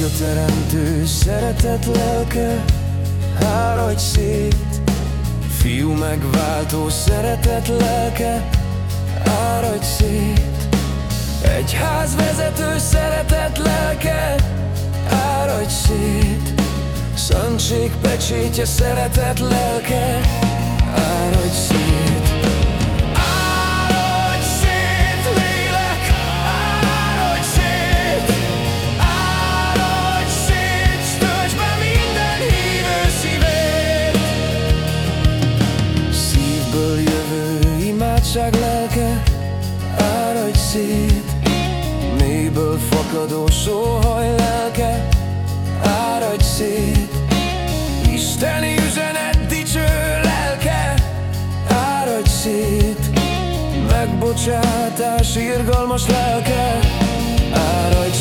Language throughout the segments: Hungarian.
Teremtő szeretet lelke, áradj szét. Fiú megváltó szeretet lelke, áradj szét. Egyház vezető szeretet lelke, áradj szét. Szentség pecsétje szeretet lelke, áradj szét Imádság lelke, áradj szét. Mélyből fakadó sóhaj lelke, áradj szét. Isteni üzenet dicső lelke, áradj szét. Megbocsátás irgalmas lelke, áradj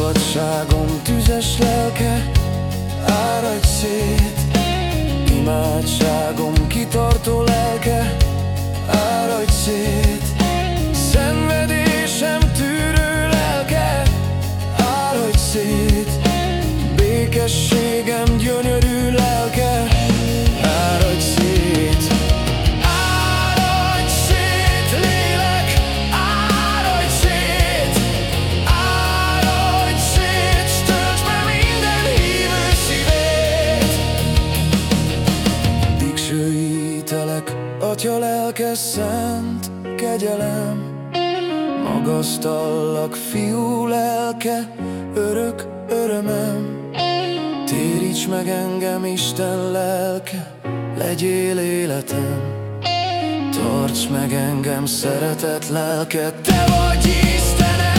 Szabadságom tüzes lelke, áradj szét Imádságom Atya lelke szent kegyelem Magasztallak, fiú lelke, örök örömem Téríts meg engem, Isten lelke, legyél életem Tarts meg engem, szeretet lelke, Te vagy Isten!